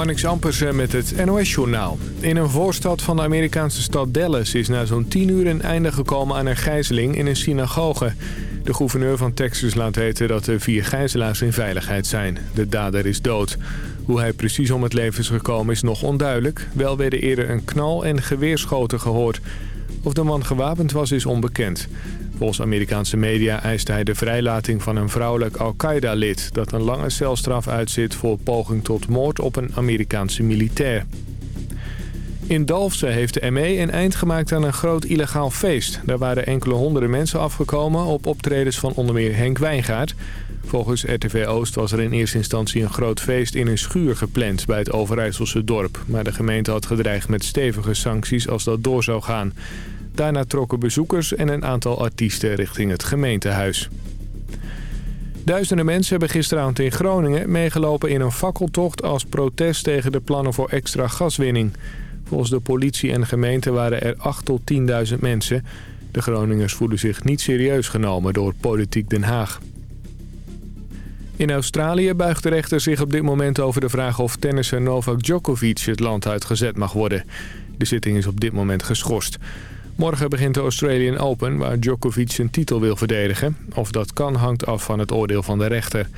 Marnix Ampersen met het NOS-journaal. In een voorstad van de Amerikaanse stad Dallas is na zo'n 10 uur een einde gekomen aan een gijzeling in een synagoge. De gouverneur van Texas laat weten dat de vier gijzelaars in veiligheid zijn. De dader is dood. Hoe hij precies om het leven is gekomen is nog onduidelijk. Wel werden eerder een knal en geweerschoten gehoord. Of de man gewapend was is onbekend. Volgens Amerikaanse media eiste hij de vrijlating van een vrouwelijk Al-Qaeda-lid... dat een lange celstraf uitzit voor poging tot moord op een Amerikaanse militair. In Dalfsen heeft de ME een eind gemaakt aan een groot illegaal feest. Daar waren enkele honderden mensen afgekomen op optredens van onder meer Henk Wijngaard. Volgens RTV Oost was er in eerste instantie een groot feest in een schuur gepland bij het Overijsselse dorp. Maar de gemeente had gedreigd met stevige sancties als dat door zou gaan. Daarna trokken bezoekers en een aantal artiesten richting het gemeentehuis. Duizenden mensen hebben gisteravond in Groningen meegelopen in een fakkeltocht als protest tegen de plannen voor extra gaswinning. Volgens de politie en gemeente waren er 8 tot 10.000 mensen. De Groningers voelen zich niet serieus genomen door politiek Den Haag. In Australië buigt de rechter zich op dit moment over de vraag of tennisser Novak Djokovic het land uitgezet mag worden. De zitting is op dit moment geschorst. Morgen begint de Australian Open waar Djokovic zijn titel wil verdedigen. Of dat kan hangt af van het oordeel van de rechter.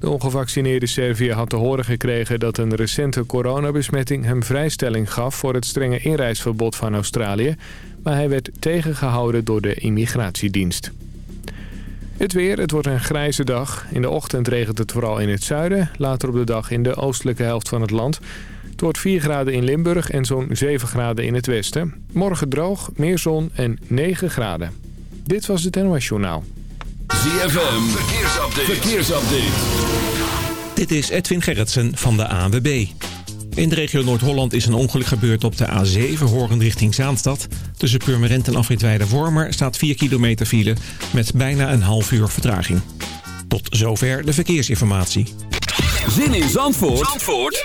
De ongevaccineerde Servië had te horen gekregen dat een recente coronabesmetting hem vrijstelling gaf voor het strenge inreisverbod van Australië. Maar hij werd tegengehouden door de immigratiedienst. Het weer, het wordt een grijze dag. In de ochtend regent het vooral in het zuiden. Later op de dag in de oostelijke helft van het land. Het wordt 4 graden in Limburg en zo'n 7 graden in het westen. Morgen droog, meer zon en 9 graden. Dit was het NOS Journaal. ZFM, verkeersupdate. verkeersupdate. Dit is Edwin Gerritsen van de ANWB. In de regio Noord-Holland is een ongeluk gebeurd op de A7 horend richting Zaanstad. Tussen Purmerend en Afritweide-Wormer staat 4 kilometer file met bijna een half uur vertraging. Tot zover de verkeersinformatie. Zin in Zandvoort, Zandvoort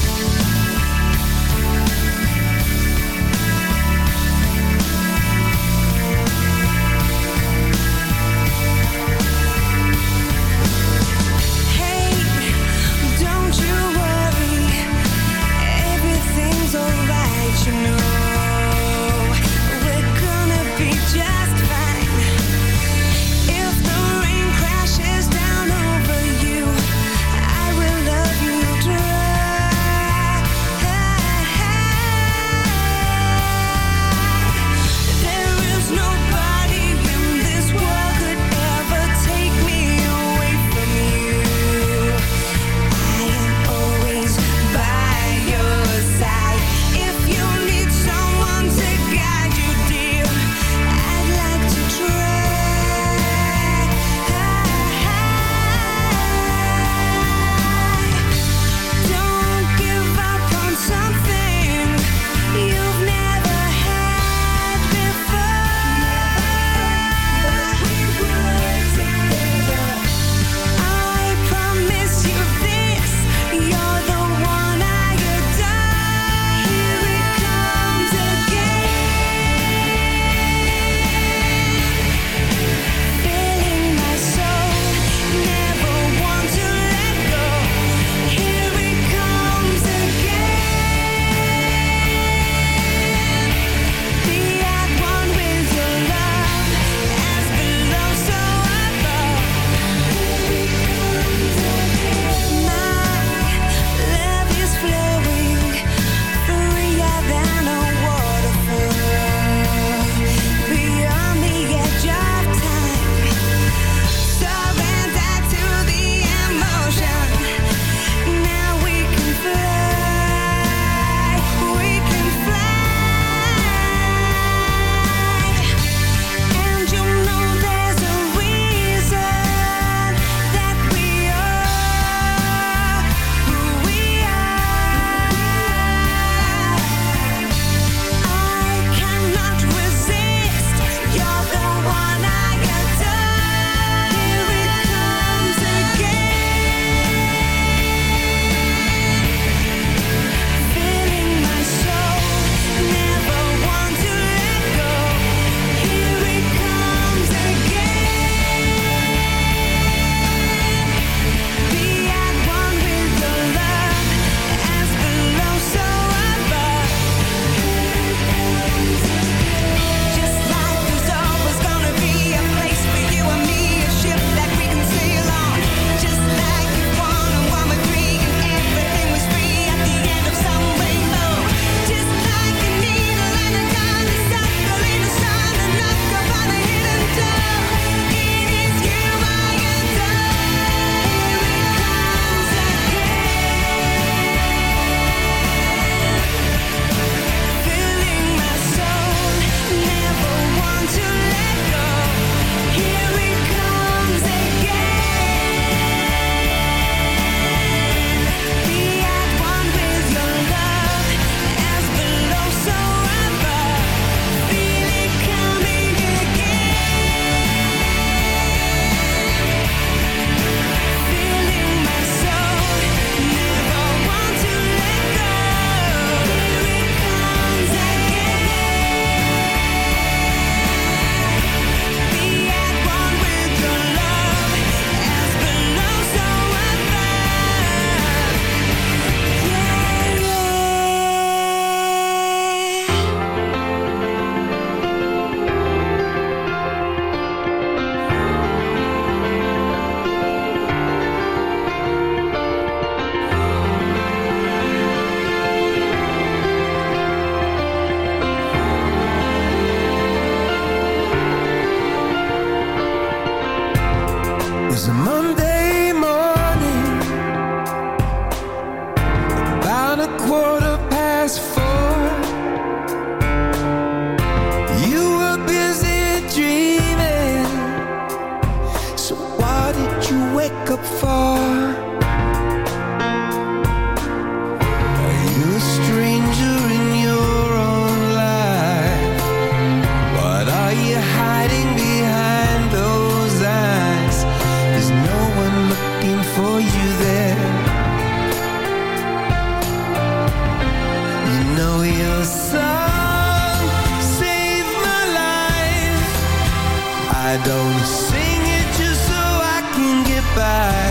I don't sing it just so I can get by.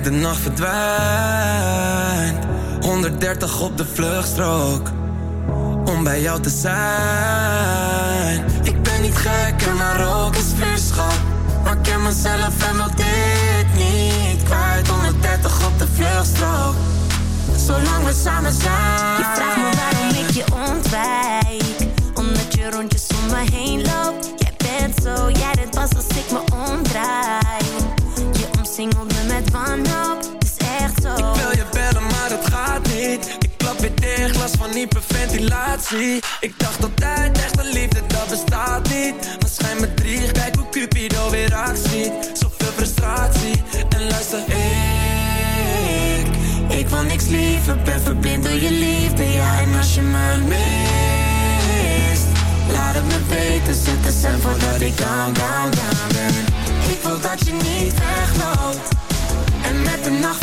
de nacht verdwijnt. 130 op de vluchtstrook, om bij jou te zijn. Ik ben niet gek en maar ook is vuurschap. Maar ik ken mezelf en wil dit niet kwijt. 130 op de vluchtstrook, zolang we samen zijn. Je vraagt me waarom ik je ontwijk Ik dacht altijd, echte liefde, dat bestaat niet. Maar schijn me drie, kijk hoe Cupido weer actie Zoveel frustratie, en luister ik. Ik wil niks liever, ben verblind door je liefde Ja, en als je me mist Laat het me weten, zet de stem voordat ik down, down, down ben. Ik wil dat je niet wegloopt. En met de nacht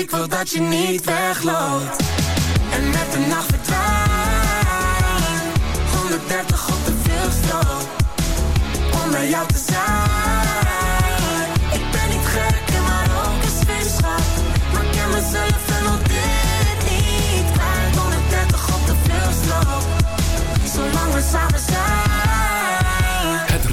Ik wil dat je niet wegloopt En met de nacht verdwijnt. 130 op de veelstroop Om bij jou te zijn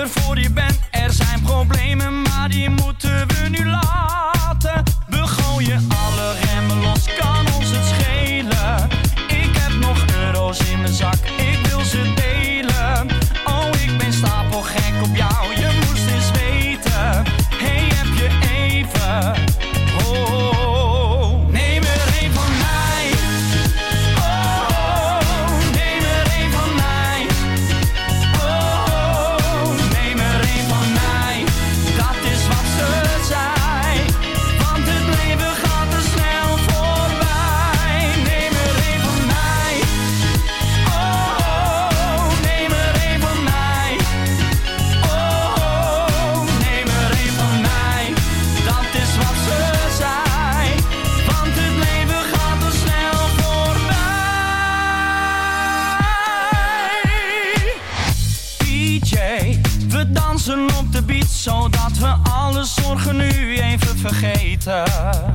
er voor je bent. Er zijn problemen, maar die moeten we nu laten. We gooien alle remmen los, kan ons het schelen. Ik heb nog euro's in mijn zak. later.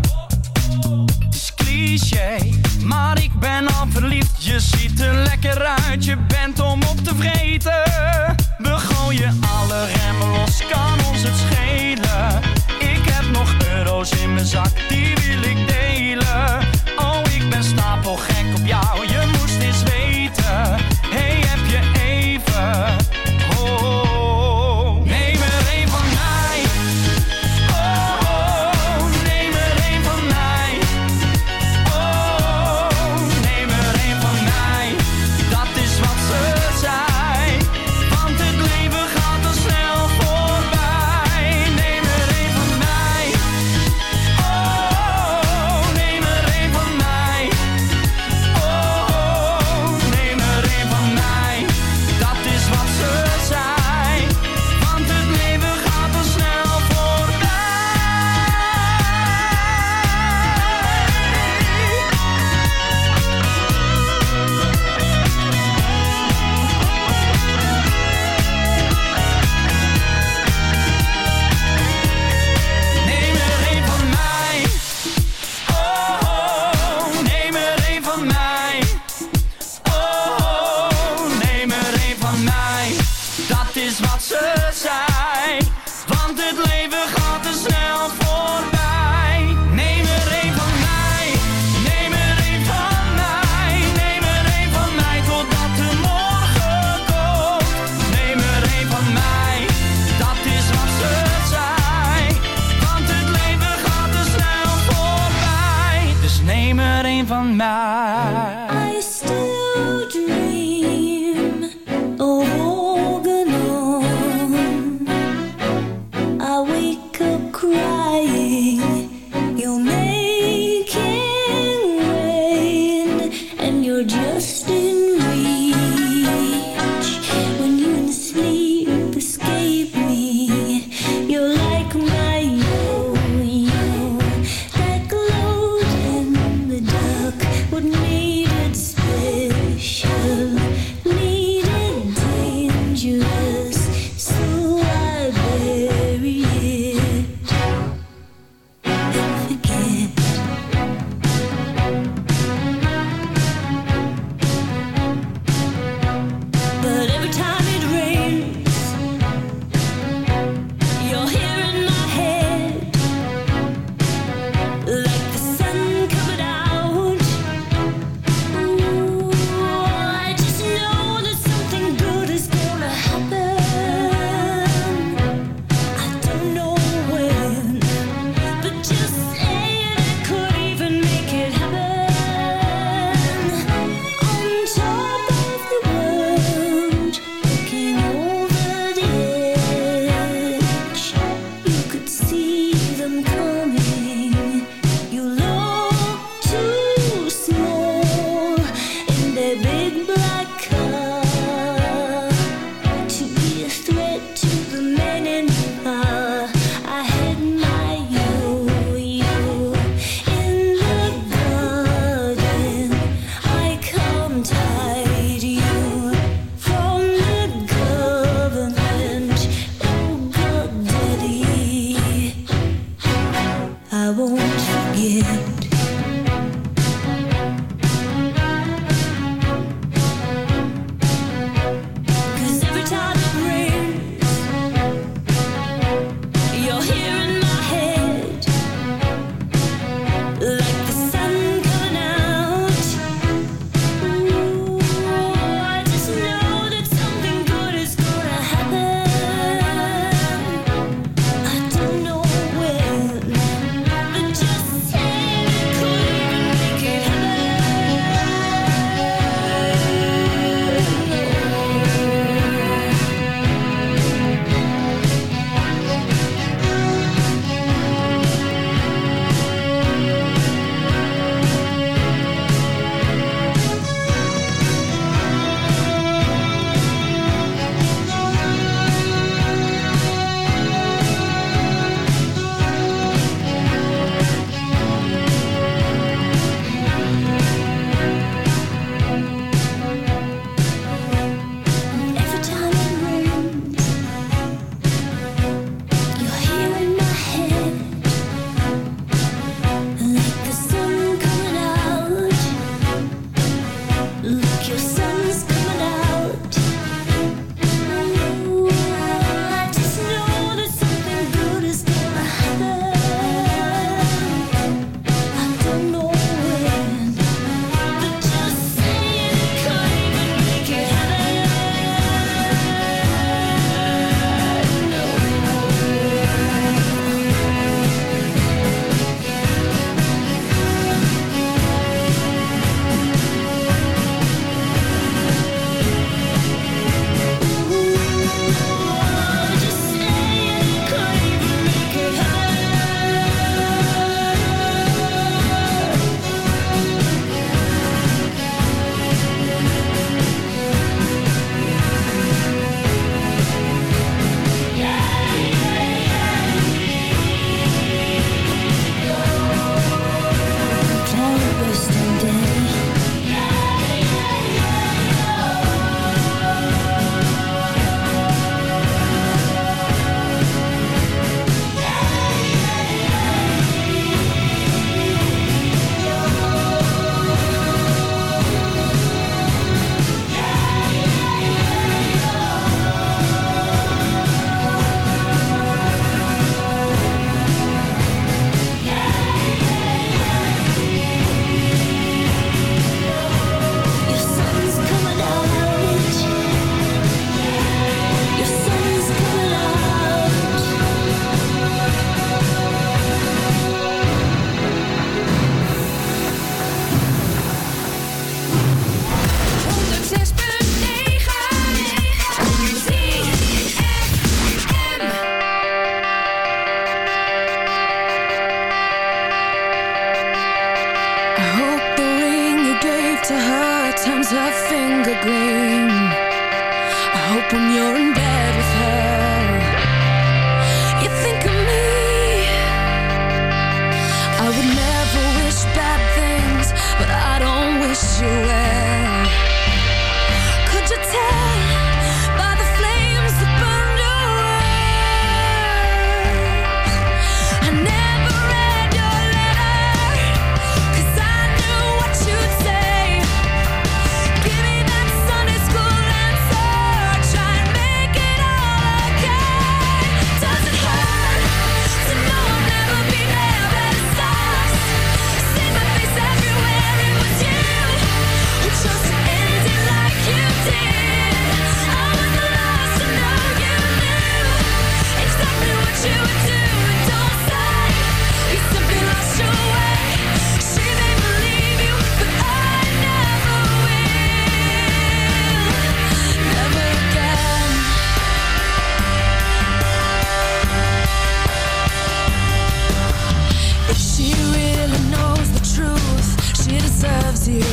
serves you.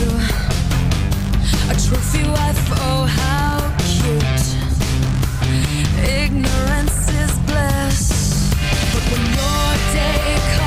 A trophy wife, oh how cute. Ignorance is bliss. But when your day comes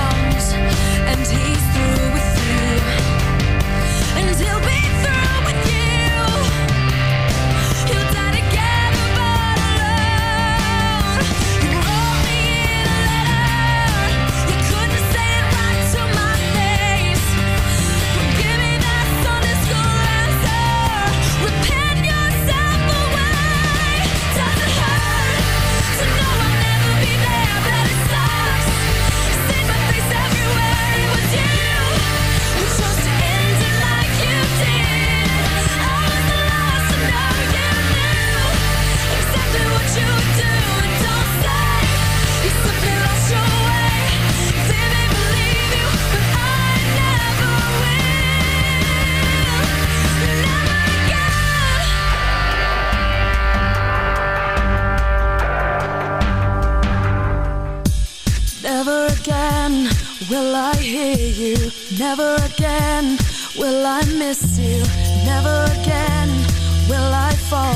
you. Never again will I miss you. Never again will I fall